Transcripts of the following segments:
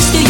place to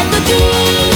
at the door